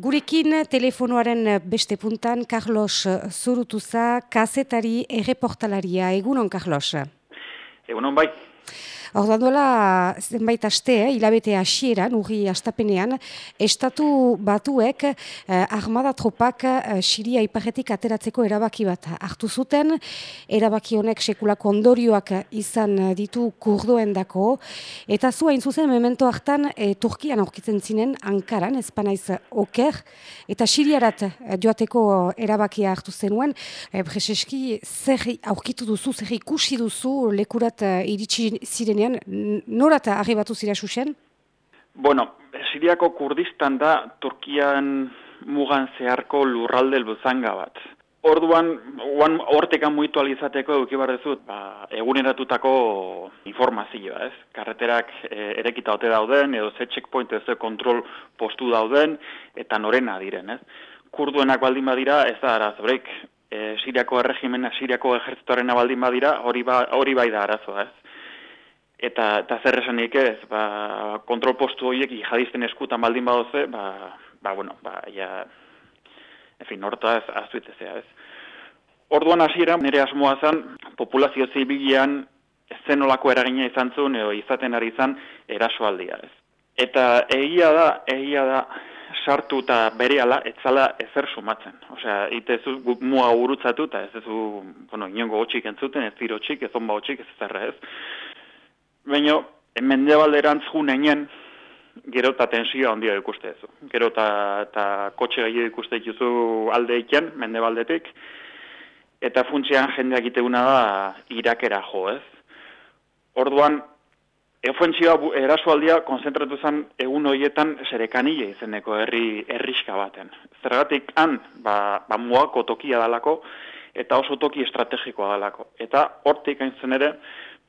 Gurekin telefonoaren beste puntan Carlos Zurutuza, kazetari erreportalaria. Egunon, Carlos? Egunon, bai. Ordan duela zenbait aste, eh, hilabete hasieran, urri astapenean, estatu batuek eh, armada tropak eh, Siria iparretik ateratzeko erabaki bat hartu zuten, erabaki honek sekulako ondorioak izan ditu kurdoen dako, eta zu hain zuzen memento hartan eh, Turkian aurkitzen zinen Ankaran, ezpanaiz oker, eta Siriarat joateko erabakia hartu zenuen, eh, Breseski, zer aurkitu duzu, zer ikusi duzu lekurat eh, iritsi ziren zuzenean, norata arribatu zira susen? Bueno, Siriako Kurdistan da Turkian mugan zeharko lurralde elbuzanga bat. Orduan, oan hortekan muitu alizateko eduki dezut, ba, eguneratutako informazioa, ez? Karreterak e, erekita ote dauden, edo ze checkpoint ez kontrol postu dauden, eta norena diren, ez? Kurduenak baldin badira, ez da arazorik, e, Siriako erregimena, Siriako ejertzitoaren baldin badira, hori, ba, hori bai da arazoa, ez? Eta eta zer esanik ez, ba, kontrol postu horiek jihadisten eskutan baldin badoze, ba, ba, bueno, ba, ja, en fin, norta ez, azuitzea, ez. Orduan hasiera nire asmoa zen, populazio zibilian zenolako eragina izan zuen, edo izaten ari izan erasoaldia, ez. Eta egia da, egia da, sartu eta bere ala, etzala ezer sumatzen. Osea, itezu mua urutzatu, eta ez zu, bueno, inongo hotxik entzuten, ez ziro txik, ez onba hotxik, ez zerra ez. Baina, mende balderantz juneinen, gero eta tensioa handia ikuste ez. Gero eta kotxe gai ikuste dituzu alde iken, mende baldetik, eta funtsian jendeak iteuna da irakera jo, ez? Orduan, eufentsioa erasualdia konzentratu zen egun horietan serekanile izeneko herri herriska baten. Zergatik han, ba, ba muako tokia dalako, eta oso toki estrategikoa dalako. Eta hortik hain zen ere,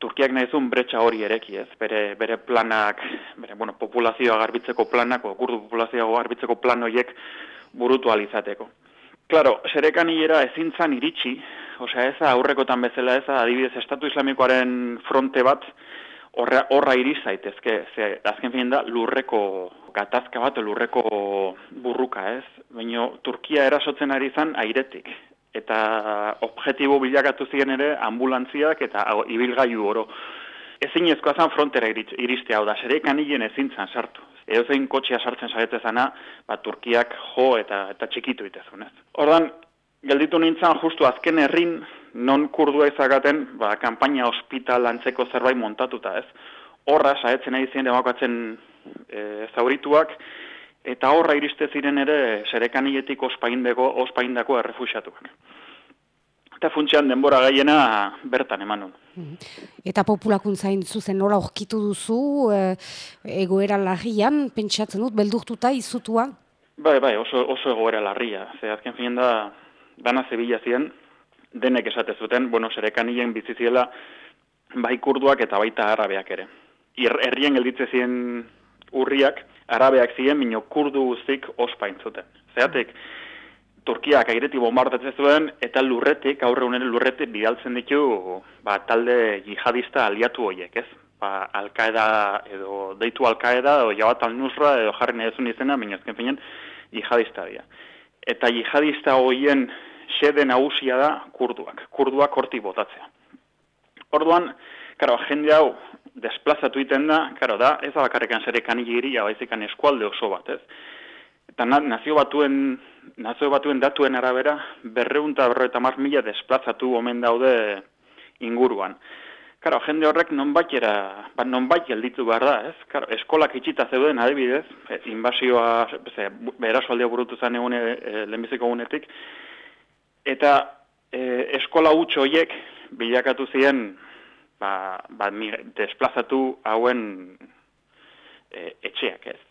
Turkiak nahi zuen bretxa hori ereki ez, bere, bere planak, bere, bueno, populazioa garbitzeko planak, kurdu populazioa garbitzeko plan horiek burutu alizateko. Claro, serekan hilera ezin zan iritsi, osea ez aurrekotan bezala ez adibidez Estatu Islamikoaren fronte bat horra, horra zaitezke, ze azken fin da lurreko gatazka bat, lurreko burruka ez, baina Turkia erasotzen ari zan airetik, eta objektibo bilakatu ziren ere ambulantziak eta ibilgailu oro. Ezin ezkoa zan frontera iriste hau da, sere kanilien ezin zan sartu. Edo zein kotxea sartzen sarete zana, ba, Turkiak jo eta eta txikitu itezun ez. Ordan, gelditu nintzen justu azken herrin, non kurdua izagaten, ba, kampaina hospital antzeko zerbait montatuta ez. Horra, saetzen nahi ziren demakatzen e, zaurituak, eta horra iriste ziren ere serekanietik ospaindeko ospaindako errefuxiatuak. Eta funtsian denbora gaiena bertan eman Eta populakuntzain zuzen nola horkitu duzu, e, egoera larrian, pentsatzen dut, beldurtuta izutua? Bai, bai, oso, oso egoera larria. Ze azken fin da, dana zebila ziren, denek esate zuten, bueno, serekanien biziziela, bai kurduak eta baita arabeak ere. Herrien gelditze ziren urriak, arabeak ziren, minio kurdu guztik ospain zuten. Zeratik, Turkiak aireti bombardatzen zuen, eta lurretik, aurre unere lurretik, bidaltzen ditu, ba, talde jihadista aliatu horiek, ez? Ba, alkaeda, edo, deitu alkaeda, edo jabat al-nusra, edo jarri nahi ezun izena, minozken finen, jihadista dira. Eta jihadista horien xede nagusia da kurduak, kurduak hortik botatzea. Orduan, karo, jende hau, desplazatu iten da, karo da, ez da bakarrekan zere kanigiri, baizikan eskualde oso bat, ez? Eta na, nazio batuen, nazio batuen datuen arabera, berreunta berro eta mar mila desplazatu omen daude inguruan. Karo, jende horrek nonbait era, ba, nonbait gelditu behar da, ez? Karo, eskolak itxita zeuden adibidez, e, inbasioa, ze, aldia burutu zen egune, e, lehenbiziko egunetik, eta e, eskola utxo hoiek bilakatu ziren ba, ba desplazatu hauen e, etxeak ez.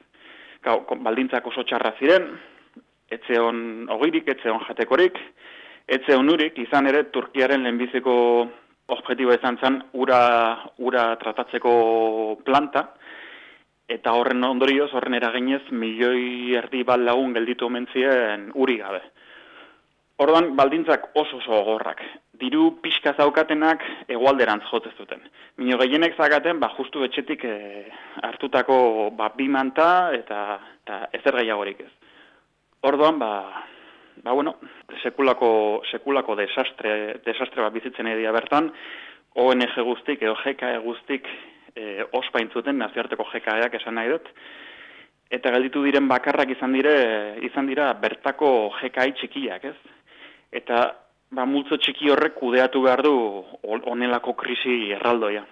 Gau, baldintzak oso txarra ziren, etxe hon ogirik, etxe hon jatekorik, etxe hon urik, izan ere Turkiaren lehenbiziko objektibo izan zen ura, ura tratatzeko planta, eta horren ondorioz, horren eraginez, milioi erdi bat lagun gelditu omentzien uri gabe. Orduan, baldintzak oso oso gorrak diru pixka zaukatenak egualderantz jotze zuten. Mino gehienek zakaten, ba, justu etxetik e, hartutako ba, bi manta eta, eta ezer gehiagorik ez. Orduan, ba, ba bueno, sekulako, sekulako desastre, desastre bat bizitzen edia bertan, ONG guztik, edo GKE guztik, e, ospaintzuten nazioarteko GKEak esan nahi dut, eta gelditu diren bakarrak izan dire izan dira bertako jekai txikiak, ez? Eta ba multzo txiki horrek kudeatu behar du honelako krisi erraldoia.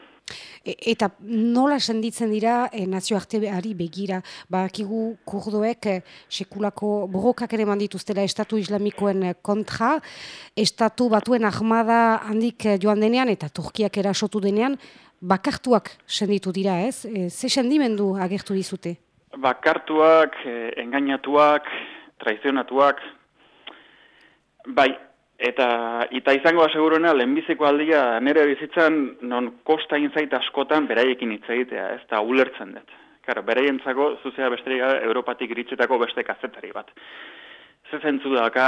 E, eta nola senditzen dira e, nazioarteari begira, bakigu kurdoek e, sekulako borrokak ere mandituztela estatu islamikoen kontra, estatu batuen ahmada handik joan denean eta Turkiak erasotu denean, bakartuak senditu dira ez? E, ze sendimendu agertu dizute? bakartuak, e, engainatuak, traizionatuak, bai, eta eta izango aseguruena lehenbiziko aldia nere bizitzan non kosta inzait askotan beraiekin hitz egitea, ez da ulertzen dut. Claro, beraientzako zuzea besterik Europatik iritsetako beste kazetari bat. Ze zentzu daka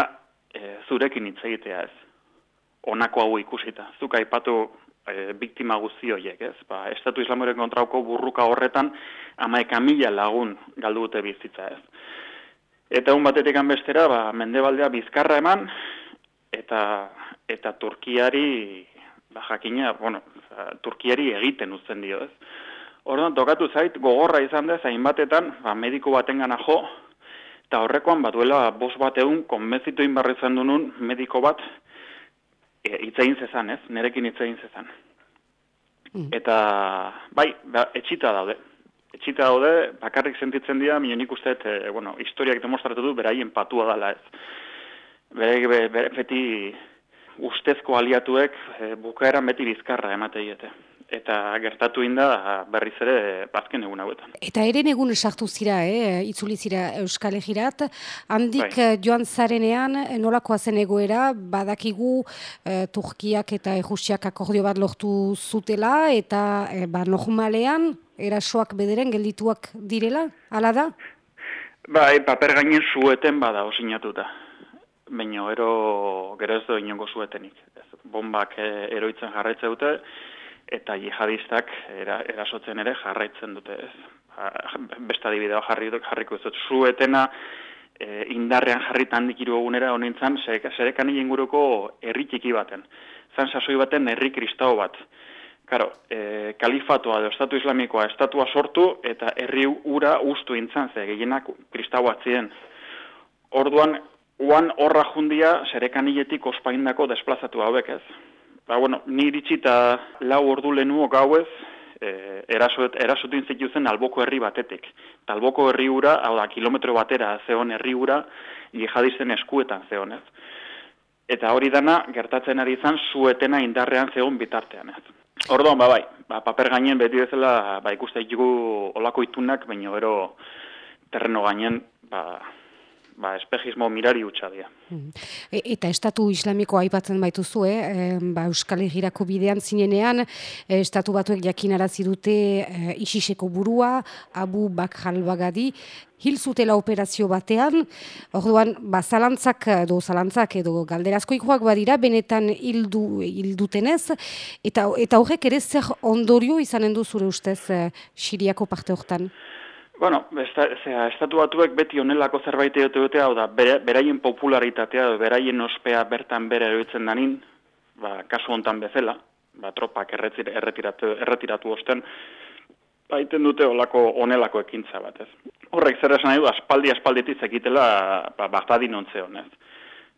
e, zurekin hitz egitea, ez? Honako hau ikusita. Zuk aipatu e, biktima guzti horiek, ez? Ba, Estatu Islamoren kontrauko burruka horretan amaeka mila lagun galdu dute bizitza, ez? Eta un batetik bestera, ba, mendebaldea bizkarra eman, eta eta Turkiari, ba, jakina, bueno, Turkiari egiten uzten dio, ez? Orduan, tokatu zait, gogorra izan da, zain batetan, ba, mediko baten gana jo, eta horrekoan, baduela, bos bat egun, konbenzitu inbarrizan dunun mediko bat, E, itzein zezan, ez? Nerekin itzein zezan. Mm. Eta, bai, ba, etxita daude. Etxita daude, bakarrik sentitzen dira, milionik uste, e, bueno, historiak demostratu du, beraien patua dela, ez? Bere, bere, beti ustezko aliatuek e, bukaeran beti bizkarra emate eta gertatu inda berriz ere bazken egun hauetan. Eta eren egun esartu zira, eh? itzuli zira Euskal Egirat, handik bai. joan zarenean nolakoa zen egoera, badakigu eh, Turkiak eta Ejusiak akordio bat lortu zutela, eta eh, ba, normalean erasoak bederen geldituak direla, ala da? Bai, paper gainen zueten bada osinatuta. Baina, ero, gero ez do inongo zuetenik. Bombak eh, eroitzen jarraitze dute, eta jihadistak erasotzen ere jarraitzen dute ez. Ba, besta dibidea jarri, jarriko ez dut. Zuetena e, indarrean jarritan dikiru egunera honintzan, zerekan inguruko herri txiki baten. Zan sasoi baten herri kristau bat. Karo, e, kalifatoa edo estatu islamikoa estatua sortu eta herri ura ustu intzan, ze gehienak kristau batzien. Orduan, uan horra jundia zerekaniletik ospaindako desplazatu hauek ez ba, bueno, ni iritsi eta lau ordu lehenu gauez, e, erasoet, erasotin zen alboko herri batetik. Ta alboko herri ura, hau da, kilometro batera zeon herri ura, jihadisten eskuetan zeon ez. Eta hori dana, gertatzen ari izan, zuetena indarrean zeon bitartean ez. Orduan, ba, bai, ba, paper gainen beti bezala, ba, ikuste olako itunak, baina gero terreno gainen, ba, ba, espejismo mirari utxa dira. E, eta estatu islamiko aipatzen baituzu, eh? ba, Euskal Herriako bidean zinenean, e, estatu batuek jakinarazi dute e, isiseko burua, abu bak jalbagadi, hil zutela operazio batean, orduan, ba, zalantzak, edo zalantzak, edo galderazko ikuak badira, benetan hildu, hildutenez, eta, eta horrek ere zer ondorio izanen du zure ustez e, Siriako parte hortan? Bueno, estatu batuek beti onelako zerbait egote dute, hau da, beraien popularitatea, beraien ospea bertan bere eroitzen danin, ba, kasu hontan bezala, ba, tropak erretiratu, erretiratu osten, baiten dute olako onelako ekintza bat, ez. Horrek zer esan nahi du, aspaldi aspalditik zekitela, ba, Bagdadin ontze honez,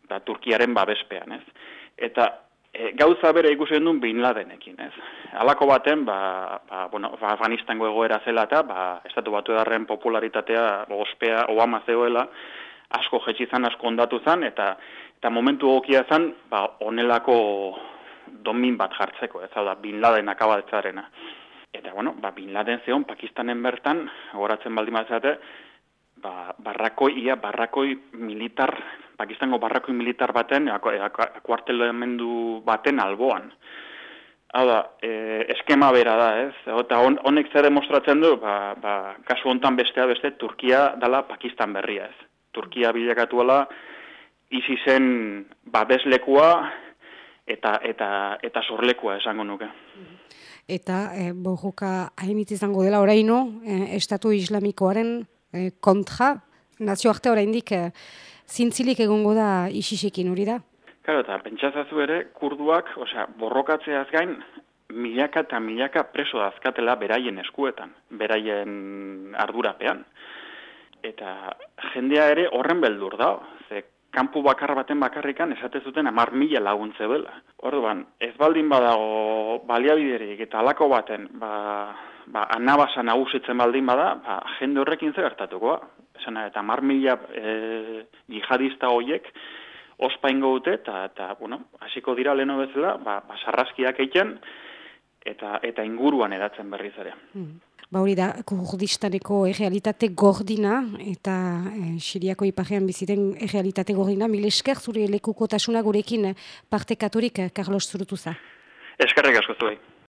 ba, Turkiaren babespean, ez. Eta e, gauza bere ikusen duen Bin Ladenekin, ez. Alako baten, ba, ba, bueno, ba, Afganistango egoera zela eta, ba, estatu batu edarren popularitatea, ospea, Obama zeoela, asko jetxizan, asko ondatu zan, eta eta momentu gokia zan, ba, onelako domin bat jartzeko, ez da, Bin Laden akabaltzarena. Eta, bueno, ba, Bin Laden zeon, Pakistanen bertan, goratzen baldin bat ba, barrakoi, ia, barrakoi militar, Pakistango barrakoi militar baten, akuartelemendu baten alboan. Hau da, e, eskema bera da, ez? Eta honek zer demostratzen du, ba, ba, kasu hontan bestea beste, Turkia dala Pakistan berria, ez? Turkia bilakatuela, izi zen babeslekua eta, eta, eta sorlekua esango nuke. Eta e, bojoka hainitz izango dela oraino, e, Estatu Islamikoaren kontra, nazioarte oraindik e, zintzilik egongo da isisekin hori da? Karo, eta pentsazazu ere, kurduak, osea, borrokatzeaz gain, milaka eta milaka preso dazkatela beraien eskuetan, beraien ardurapean. Eta jendea ere horren beldur da, ze kanpu bakar baten bakarrikan esate zuten amar mila laguntze bela. Orduan, ez baldin badago baliabiderik eta alako baten, ba, ba, anabasa nagusitzen baldin bada, ba, jende horrekin zer hartatukoa. Esena, eta amar mila e, jihadista hoiek, ospaingo dute, eta, eta bueno, hasiko dira leno bezala, ba, ba sarraskiak egiten, eta eta inguruan edatzen berriz ere. Hmm. Ba hori da, kurdistaneko errealitate gordina, eta e, Siriako iparean biziten errealitate gordina, mil esker zure lekukotasuna gurekin partekaturik, Carlos Zurutuza. Eskerrek asko zuei.